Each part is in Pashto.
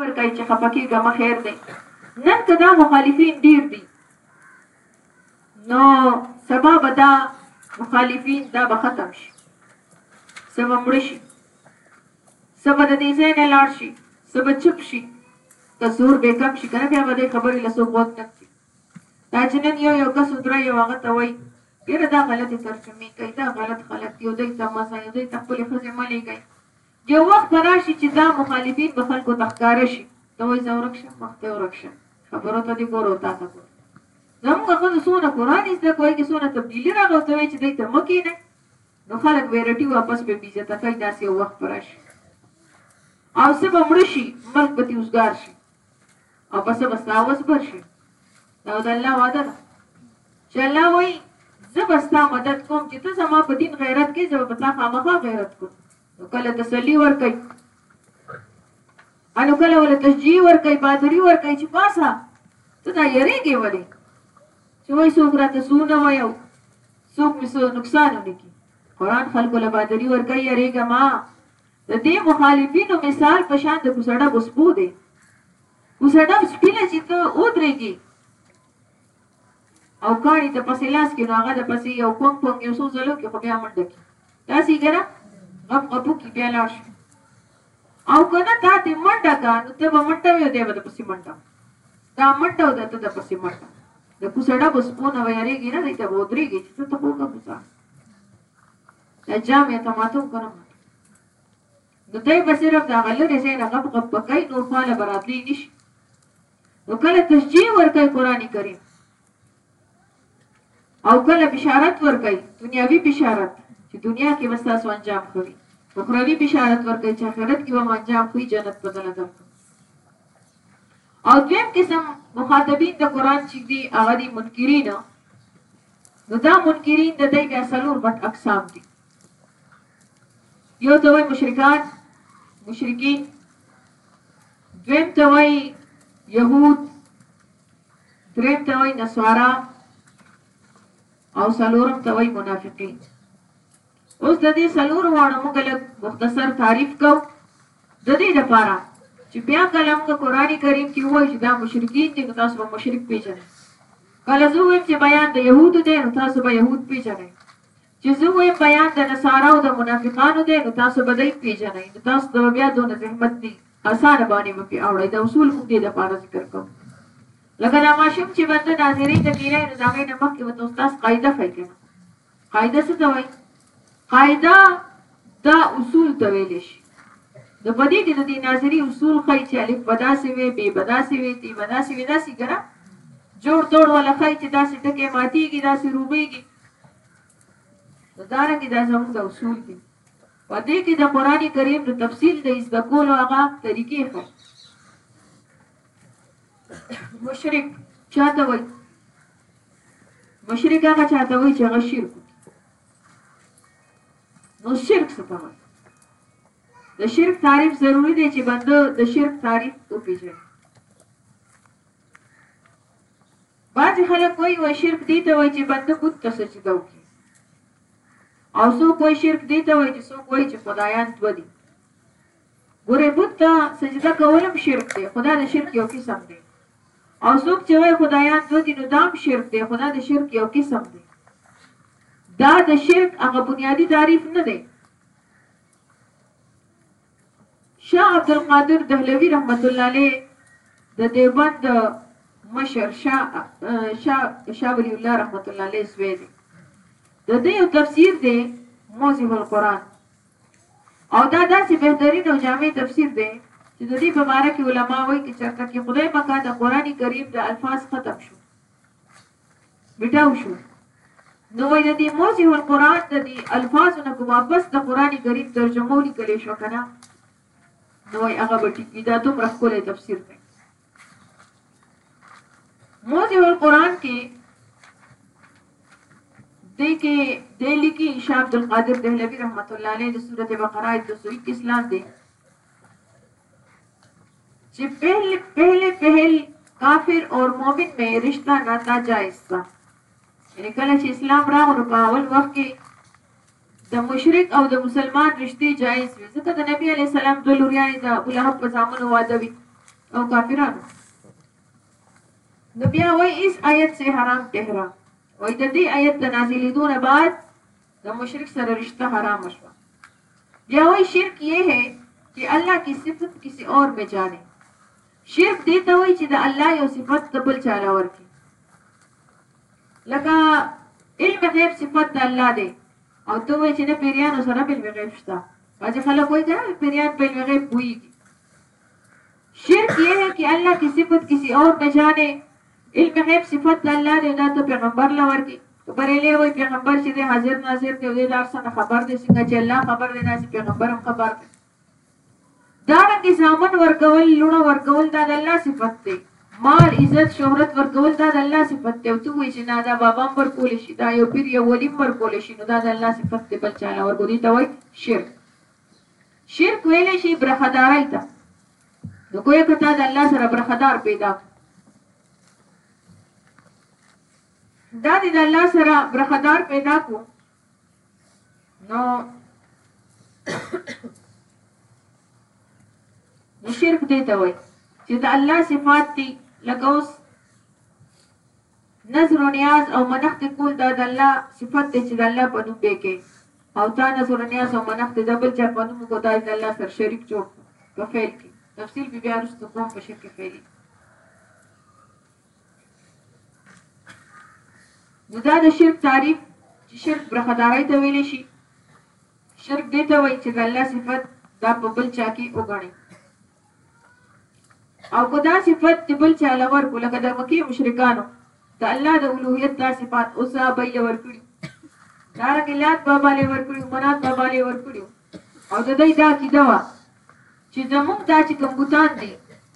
ورکوي چې خپه کېږه مه خیر دی نن که دا مخالفین ډیر دي نو سبا به دا مخالفین دا به ختم شي څه به مړه شي څه به د دې ځای نه لاړ شي څه به چپ شي که زور به کم شي که نه بیا به دې خبرې له څوک غوږ نه کړي دا چې نن یو یو کس ودرای یو هغه ته وایي یاره دا غلطې ترجمې کوي دا غلط خلک دي او دوی ته مه ځئ او دوی ته خپلې ښځې مه لېږئ یو وخت به راشي چې دا مخالفین به خلکو ته ښکاره شي، ته وایې ځه ورک شه، مخ دې ورک شه، خبرو ته دې ګوره او تاته ګوره. زموږ ښځو څونه قرآن زده کړو، هغه کې څونه تبدیلي راغله او ته وایې چې دی ته مه کېنه، نو خلک به یې رټي واپس به یې بې عزته کوي، داسې یو وخت به راشي او څه به مړه شي، ملک به ترې وزګار شي. او پس به ستا وس بر شي دا د الله وعده ده چې الله وایي زه به ستا مدد کوم چې ته زما په دین غیرت کې زه به تا خامخا غیرت کوم نو کله تسلی ورکړي انو کله ول تشجیع ورکړي بادری ورکړي چې پاسا ته دا یریږي ولې چې وای څوک راته سونه وایو څوک مې سو نقصان ونکي قران خلکو له بادری ورکړي یریږه ما د دې مخالفینو مثال په شان د کوڅه ډب سپو دی. کوڅه ډب سپي له چې ته ودرېږي او کاڼي ته پسې لاس کې نو هغه د پسې یو کوم کوم یو څو ځلو کې خو بیا منډه کړي داسې ګره غپ غپو کې بیا لاړ شي او که نه تا دې منډه کا نو ته به منډه وې دی به د پسې منډه دا منډه او د ته د پسې منډه د کوڅه ډب سپونه ویریږي نه دی ته به ودرېږي چې ته ته خوږه کوڅه که جام یا تماڅه وګورم نو دی به صرف د هغه لرې ځای نه غپ غپ به کوي نور خواله به راتلی نه شي نو کله تشجیع ورکوي قرآن کریم او کله بشارت ورکړي دنیاوی بشارت چې دنیا کې به تاسو انجام خوي اخروی بشارت ورکړي چې آخرت کې به انجام خوي جنت په دنه ده او دویم قسم مخاطبین د قران چې دی هغه دي منکرین نو دا منکرین د دی بیا څلور غټ اقسام دی یو ته وای مشرکان مشرکین دویم ته وای یهود دریم ته وای نصارا او څلورم ته وای منافقین اوس د دې څلورو واړو موږ لږ مختصر تعریف کوو د دې لپاره چې بیا کله موږ قرآن کریم کې ووایو چې دا مشرکین دي نو تاسو به مشرک پیژنئ کله زه وایم چې بیان د یهودو دی نو تاسو به یهود پیژنئ چې زه وایم بیان د نصارا او د منافقانو دی نو تاسو به دوی پیژنئ نو تاسو ته بیا دونه زحمت دي اسانه باندې به پې اوړئ دا اصول موږ دې لپاره ذکر کوو لکه دا ماشوم چې بنده ناظرې ته کېنئ نو د هغې نه مخکې به ته استاد قاعده ښایي که نه قاعده څه ته وایي قاعده دا اصول ته ویل شي نو په دې کې د دې ناظری اصول خای چې الف بداسي وي بي بداسي وي تي بداسي وي داسي ګره جوړ توړ ولا خای چې داسې ټکه ماتيږي داسې روبيږي دا رنګ دا زموږ د اصول دي په دې کې د قران کریم د تفصیل د از د کول او هغه طریقې خو مشرک چاته وایي مشرک هغه چاته وایي چې هغه شرک نو شرک څه ته وایي د شرک تعریف ضروری دی چې بنده د شرک تعریف وپیژني بعض خلک وایي و شرک دی ته وایي چې بنده بت ته سجده وکړي او څوک وایي شرک دی ته وایي چې څوک وایي چې خدایان دوه دي ګورئ بت ته سجده کول هم شرک دی خو دا د شرک یو قسم دی او څوک چې وایي خدایان دوه دي نو دا هم شرک دی خو دا د شرک یو قسم دی دا د شرک هغه بنیادی تعریف نه دی شاه عبد القادر دهلوی رحمت الله علیه د دیوبند مشر شاه شاه شاه ولی الله رحمت الله علیه زوی دی د دې یو تفسیر دی موضح القرآن او دا داسې بهترين او جامع تفسير دی چې د دې په باره کې علماء وایي که چرته کې خدای پکا د قرآن کريم د الفاظ ختم شو مټاو شو نو وای د دې موزه القرآن د دې الفاظو نه کومه بس د قرآن کریم ترجمه ولیکل شو کنه نو وای هغه به ټیک دا دومره ښکلی تفسیر دی موضوع القرآن کې دې کې دې لیکي شاه عبد القادر دهلوي رحمت الله علیه د سورته بقره آیت 221 لاندې چې پہلے پہلے پہل کافر اور مومن میں رشتہ ناتا جائز تھا یعنی کله چې اسلام راغو نو په اول وخت کې د مشرک او د مسلمان رشتې جایز وي ځکه د نبی علی السلام د لوریانې د ابو لهب په ځامنو واده وي او کافرانو نو بیا وایي اس آیت سے حرام ټهرا وایي د دې آیت د نازلېدو نه بعد د مشرک سره رشتہ حرام شو بیا وایي شرک یې ہے چې الله کی صفت کسی اور میں جانے شرک دې ته وایي چې د الله یو صفت ته بل چا له ورکړي لکه علم غیب صفت د الله دی او ته وایي چې نه پیریانو سره علم غیب شته باځي خلک وایي دا پیریان په علم غیب پوهیږي شرک یې ہے کہ الله کی صفت کسی اور نه جانے علم غیب صفت د الله دی دا ته پیغمبر له ورکړي بریلی وای پیغمبر چې دی حاضر ناظر دی او دی دار څنګه خبر دی څنګه چې الله خبر دی داسې پیغمبر هم خبر دی دارنګه زامن ورکول لونه ورکول دا د الله صفت دی مال عزت شهرت ورکول دا د الله صفت دی او ته وایې چې نه دا بابا هم ورکولی شي دا یو پیر یو ولي هم ورکولی شي نو دا د الله صفت دی بل چا له ورکو دي ته وایي شرک شرک ویلی شي برخدارۍ ته نو ګویا که تا د الله سره برخدار پیدا دا د الله سره برخدار پیدا کو نو نو شرک دې ته وایي چې د الله صفات دي لکه اوس نظر و نیاز او منښت کول دا د الله صفت دی چې د الله په نوم به کې او تا نظر و نیاز او منښت د بل چا په نوم کو دا د الله سره شریک جوړ په فعل کې تفصیل بیا وروسته کوم په شرک فعلی نو دا د شرک تعریف چې شرک برخدارۍ ته ویلی شي شرک دې ته وایي چې د الله صفت دا په بل چا کې وګڼي او که دا صفت د بل چا لور کو لکه د مکی مشرکانو د الله د اولوهیت دا صفات او صحابه یې ورکړي دارنګ لات بابا له ورکړي منات بابا له ورکړي او د دې دا کیده وا چي زموږ دا چي کوم بتان دي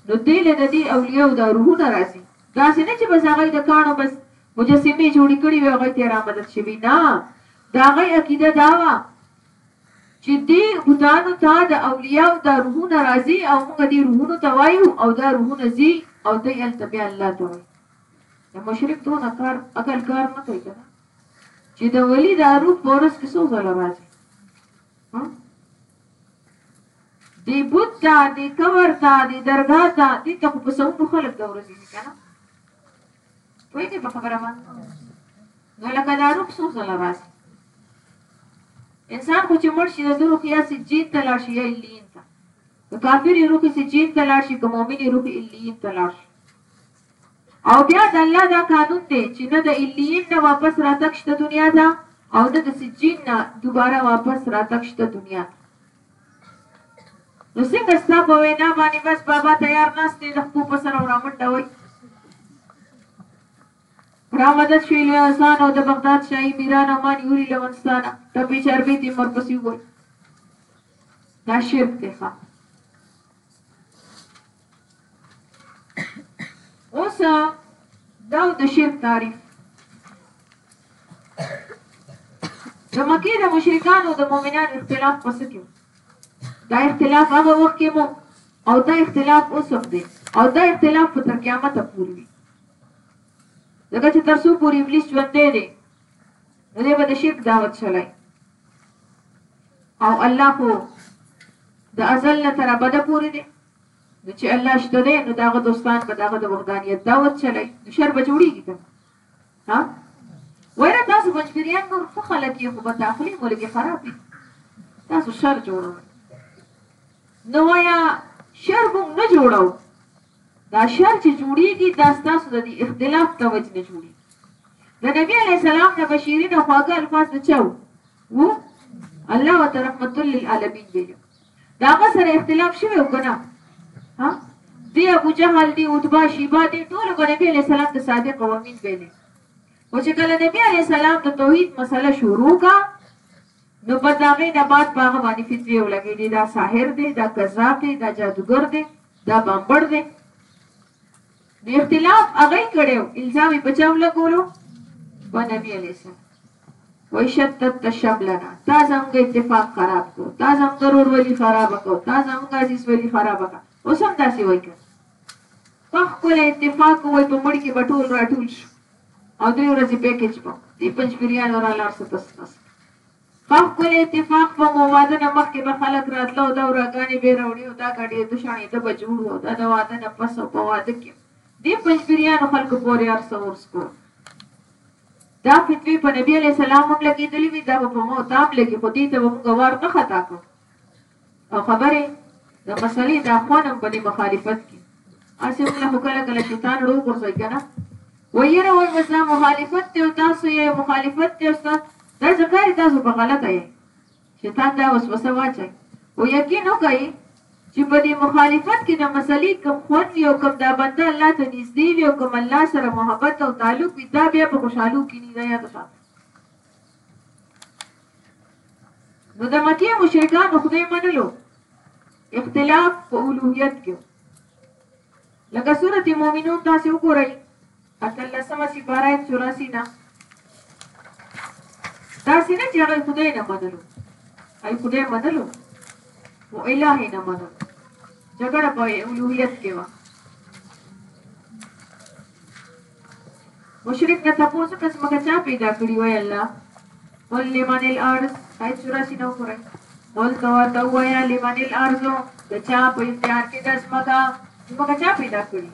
نو دوی له ددې اولیاوو دا روحونه راځي داسي نه چي بس هغوی د کاڼو بس مجسمې جوړي کړي وي هغوی ته رامدد شوي نه د هغوی عقیده دا وه چي دې بتانو ته د اولیاوو دا روحونه راځي او موږ دې روحونو ته وایو او دا روحونه ځي او دوی هلته بیا الله ته وایي د مشرک دونه کار عقل کار نه کوي کنه چې د ولی دا روح په ورځ کې څو ځله راځي دی بوت تا دی کور تا دی درګا تا دی ته خو په سونو خلک د ورځې نه کنه وای کې په خبره باندې نو لکه دا روح سو زل راځي انسان خو چې مړ شي د روح یا سي جین ته لاړ شي یا الین ته د کافری روح سي جین ته لاړ شي کوم مؤمنی روح الین ته لاړ شي او بیا د الله دا قانون دی چې نه د علیین نه واپس راتګ شته دنیا ته او نه د سجین نه دوباره واپس راتګ شته دنیا ته. نو څنګه ستا په وینا باندې بس بابا تیار ناست دی د خپو په سره ورامنډه وایي؟ را مدد شوی لوی انسان او د بغداد شاهي میران او مان یوري له ونستانه ټپې چربې تیم ورپسې ووایي دا شرک دی ښه اوس دا د شرک تعریف د مکې د مشرکانو د مؤمنانو اختلاف پس کې دا اختلاف هغه وخت کې مو او دا اختلاف اوس هم دی او دا اختلاف په تر قیامت پورې وي لکه چې تر څو پورې ابلیس ژوندی دی نو دی به د شرک دعوت چلای او الله خو د ازل نه تر ابده پورې دی نو چې الله شته دی نو داغه دوستان به داغه د وحدانیت دعوت چلای نو شر به جوړیږي کنه ها ویره تاسو بنجګریان نور څه خلک یې خو په داخلي ملګي خراب دي تاسو شر جوړو نو یا شر موږ نه جوړو دا شر چې جوړیږي دا تاسو د اختلاف توجه نه جوړي د نبی علی السلام نه بشیرین خواږه الفاظ چاو وو الله وتعالى رحمت للعالمین ویلو دا هغه سره اختلاف شوی او کنه ها دی ابو جهل دی عتبہ شیبا دی ټول په نبی علی سلام د صادق او امین ویلې او چې کله نبی علی سلام د توحید مسله شروع کا نو په داغه نه بعد په هغه باندې فتوی ولګی دی دا ساحر دی دا کذاب دی دا جادوګر دی دا بامبړ دی نو اختلاف هغه کړو الزام په چاو لګولو په نبی علی السلام وای شتت شملنا تا زموږ اتفاق خراب کو تا زموږ ورور ولی خراب کو تا زموږ عزیز ولی خراب کا اوس هم داسې وای کړ په خپل اتفاق وای په مړ کې بټول راټول شو او درې ورځې پیکج په دې پنځپیریان را لار څه تاسو تاسو ښه ښکلی اتفاق وه مو واده نه مخکې به خلک راتله او دورا ګانې به یې راوړې او دا ګډېدو شڼېده به جوړ وو او دا د واده نه پس او په واده کې دې پنجپیریانو خلکو پورې هر څه ورس کول دا فتوی په نبی علیه السلام هم لګېدلې وي دا به په مو تام لګي خو دې ته به موږ وار نه خطا کړو او خبرې د مسلې د اخوان هم په دې مخالفت کې اسې موږ له خو کله کله شیطان ړو غورځوي که نه ویره وایي بس دا مخالفت دی او تاسو یې مخالفت دی او ستاسو دا ځکاري تاسو په غلطه یې شیطان دا وسوسه واچوي او یقین وکړئ چې په دې مخالفت کې د مسلې کم خوند وي او کم دا بنده الله ته نږدې وي او کم الله سره محبت او تعلق وي دا بیا په خوشحالو کې نه دا یاد وساتئ نو د مکه مشرکان خدای منلو اختلاف په اولوهیت کې لکه سورته مؤمنون تاسو وګورئ اکل لسمه سپاره 84 نه دا سینه چې هغه خدای نه منلو هغه خدای منلو او الٰه نه منلو جګړه په اولوهیت کې و مشرک نه تپو ځکه ځمکه چا پیدا کړي وای الله قل لمن الارض آیت 84 نو کوي قل تو تو ویا لمن الارض د چا په اختیار کې د ځمکه ځمکه چا پیدا کړي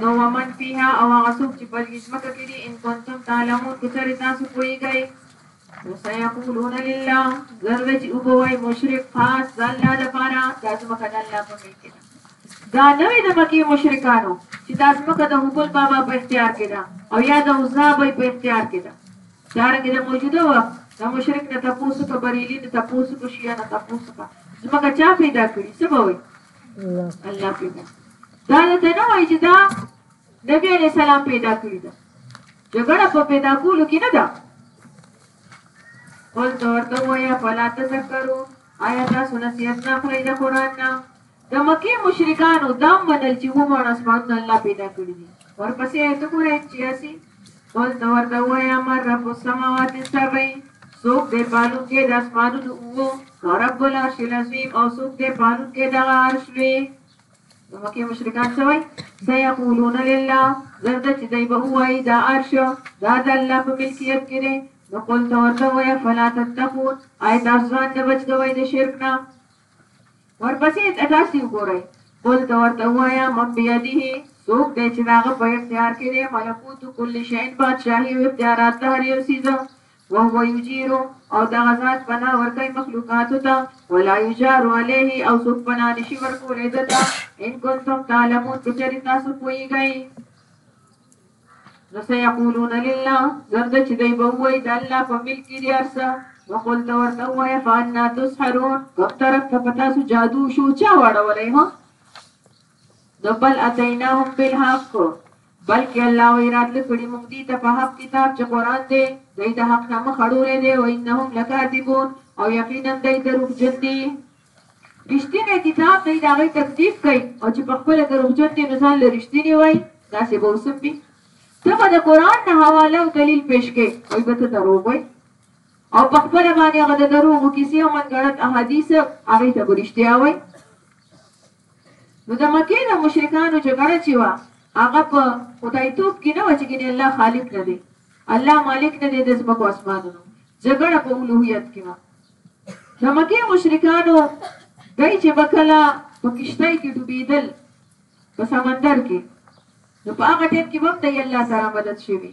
نو ومن فيها او هغه څوک چې په ځمکه کې دي ان کنتم تعلمون که چېرې تاسو پوهیږئ وسيقولون لله زر چې وبوي مشرک خاص الله لپاره د ازمکه د الله په ملک ده دا نوې د مکی مشرکانو چې د ازمکه د حبل بابا په اختیار کې ده او یا د عزا بای په اختیار کې ده دا رنګ د موجوده و د مشرک نه تاسو ته بریلی نه تاسو کو شیا نه تاسو کا زمکه چا پیدا کړی څه به وي الله پیدا دا ته نه وایي چې دا نبی علی سلام پیدا کړی ده جګړه په پیدا کولو کې نه ده قل ته ورته وایه فلا تذکرو آیا تاسو نصیحت نه اخلئ د قرآن نه د مکې مشرکانو دا منل چې وموړ اسمانونه الله پیدا کړي دي ورپسې آیت ګورئ چې یاسي قل ته ورته وایه من رب السماوات السبع څوک دی پالونکی د اسمانونو اوو ورب العرش العظیم او څوک دی پالونکی دغه عرش لوی د مکې مشرکان څه وایي؟ سیقولون لله، زر ده چې دی به ووایي دا عرش دا د الله په ملکیت کې دی، نو قل ته ورته وایه فلا تتقون، آیا تاسو ځان نه بچ کوئ د شرک نه؟ ورپسې تاسو وګورئ، قل ته ورته وایه من بیده، څوک دی چې د هغه په اختیار کې دی ملکوت کل شیء، بادشاهي او اختیارات د هر یو څیز، وهو یجیر او دغه ذات پناه ورکوي مخلوقاتو ته ولا یجار علیه او څوک پناه نشي ورکولی ده ته ان کنتم تعلمون که چېرې تاسو پوهېږئ نو سيقولون لله زرد چې دی به وای د الله په ملک کې دی ارسه وقل ته ورته وای فانا تسحرون کوم طرف ته پتا سو جادو شو چا واړولای هو نو بل اتیناهم بالحق بلکې الله وایي راتله کړي موږ دي ته په حق کتاب چې قرآن دی دوی د حق نه مخ اړولی دی و انهم لکاذبون او یقینا دوی دروغجن دي رښتینی کتاب دی د هغې تکذیب کوي او چې په خپله دروغجن دي نو ځان له رښتیني وایي داسې به اوسم وي ته به د قرآن نه حواله او دلیل پیش کوي وایي به ته دروغ وایي او په خپله باندې هغه د دروغو کیسې او منګړت احادیث هغې ته به رښتیا وایي نو د مکې د مشرکانو جګړه چې وه هغه په خدایتوب کې نه وه چې ګنې الله خالق نه دی، الله مالک نه دی د ځمکو اسمانونو، جګړه په الوهیت کې وه. د مکې مشرکانو دی چې به کله په کشتۍ کې ډوبېدل په سمندر کې نو په هغه ټیم کې به هم دی الله سره مدد شوي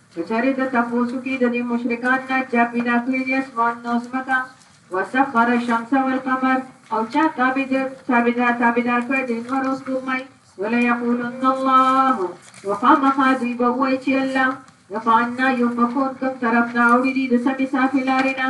که چېرې ته تپوس وکړي د دې مشرکان نه چا پيدا کړي دي اسمان او ځمکه وسخر الشمس والقمر او چا تابعدار تابعدار کړی دی لمر او سپوږمۍ وليقولن الله نو خامخا دوی به ووایي چې الله نو فعنا یوفکون کوم طرف نه اوړي دي د سمې صافې لارې نه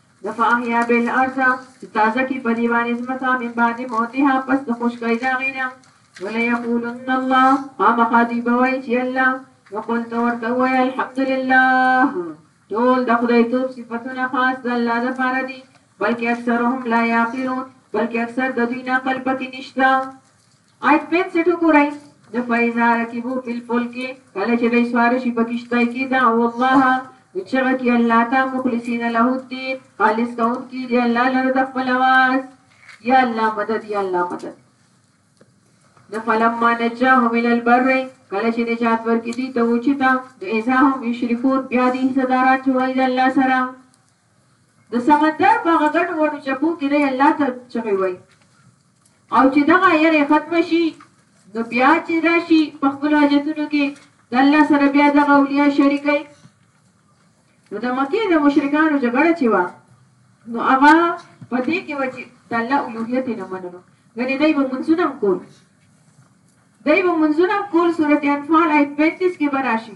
د فاحیا به الارض چې تازه کړي په دې باندې ځمکه من بعد موتها پس د خشکۍ د هغې نه وليقولن الله خامخا دوی به وایي چې الله نو قل ته ورته ووایه الحمدلله ټول د خدای توب صفتونه خاص د الله لپاره دي بلکې اکثرهم لا یعقلون بلکې اکثر د دوی نه عقل پکې نشته آیت پنځه سټ وګورئ نه فایزا رکبو فی الفلک کله چې دوی سوار شي په کشتۍ کې دا او الله چغه کې الله ته مخلصین له الدین خالص کون کې دی الله لره د خپل आवाज یا الله مدد یا الله مدد نو فلما نجاهم الى البر کله چې نجات ورکړي دي ته وچتا نو اذا هم یشرکون بیا دې صداران جوړي د الله سره د سمندر په هغه ګټو غټو چپو کې دی الله ته چغې وایي او چې دغه یره یې ختمه شي نو بیا چې راشي په خپلو حاجتونو کې د الله سره بیا دغه اولیا شریکوي نو د مکې د مشرکانو جګړه چې وه نو هغه په دې کې وه چې د الله الوهیت یې نه منلو ګنې دی به منځونه هم کول دی به منځونه هم کول صورت انفال آیت پینتیس کې به راشي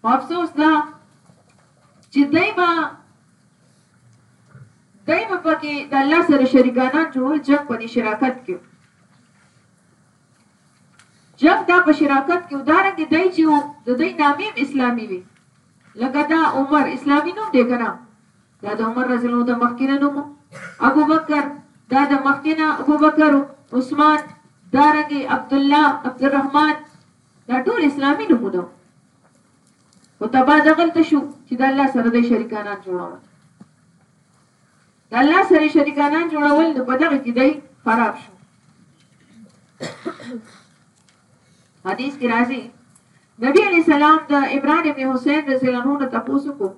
خو افسوس دا چې دای به دای به پکې د الله سره شریکانان جوړول جنگ په دې شراکت کې جنگ دا په شراکت کې ودارنګ دی چې د دې نامې اسلامي وي لکه دا عمر اسلامي نوم دی کنه دا د عمر رضی الله د مخکینه نوم ابو بکر دا د مخکینه ابو بکر عثمان دارنګي عبد الله عبد الرحمن دا ټول اسلامي نمونه وو خو تبا دغلته شو چې د الله سره د شریکانان جوړول د الله سره شریکانان جوړول نو په دغه کې دی خراب شو حدیث کې راځي نبی علی سلام د عمران ابن حسین رضی الله عنه تاسو کو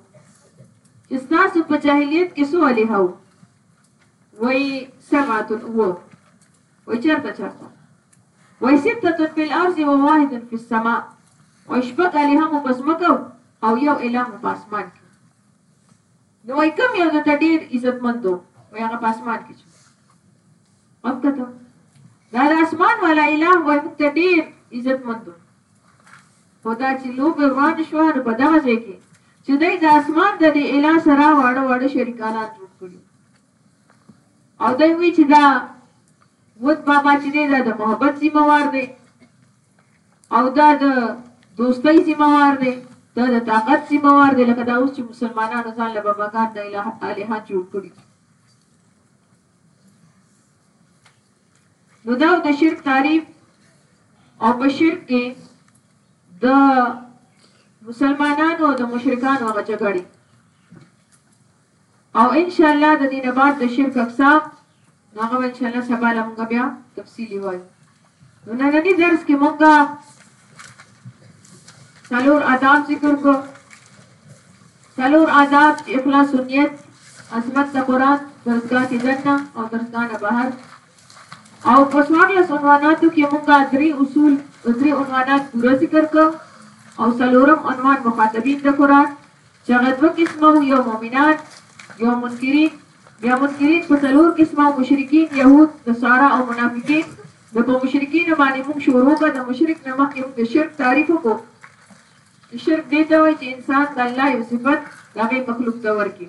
چې تاسو په جاهلیت کې سو علی هو وای سبعه او وای چرته چرته وای ستة فی الارض و واحد فی السماء وای شپږ الهه مو په ځمکه او یو اله مو په اسمان کې نو وای کوم یو د ته ډیر عزتمند و وای هغه په اسمان کې چې هم کته دا د اسمان والا اله وای موږ ته ډیر عزتمند و خو دا چې لوبې روان شوه نو په دغه ځای کې چې دی د اسمان د دې اله سره واړه واړه شریکانان جوړ کړي او دوی وی چې دا ود بابا چې دی دا د محبت ذمہ وار دی او دا د دوستۍ ذمہ وار دی دا د طاقت ذمہ وار دی لکه دا اوس چې مسلمانانو ځان له باباګان نه الهان جوړ کړي نو دا د شرک تعریف او په شرک کې د مسلمانانو او د مشرکانو هغه جګړه او ان شاء الله د دې نه بعد د شرک اقسام نو هغه به ان شاء الله سبا له مونږ بیا تفصیلي وایو نو نننی درس کې مونږ څلور آداب ذکر کو څلور آداب چې اخلاص او نیت عظمت د قران درسګاه کې دننه او درسګاه نه بهر او په څوارلس عنواناتو کې موږ درې اصول درې عنوانات پوره ذکر کړ او څلورم عنوان مخاطبین د قران چې هغه دوه قسمه وو، یو مؤمنان، یو منکرین، بیا منکرین په څلور قسمه وو، مشرکین، یهود، نصارا او منافقین، نو په مشرکینو باندې موږ شروع وکړه، د مشرک نه مخکې موږ د شرک تعریف وکړو، چې شرک دې ته وایي چې انسان د الله یو صفت د هغه مخلوق ته ورکړي.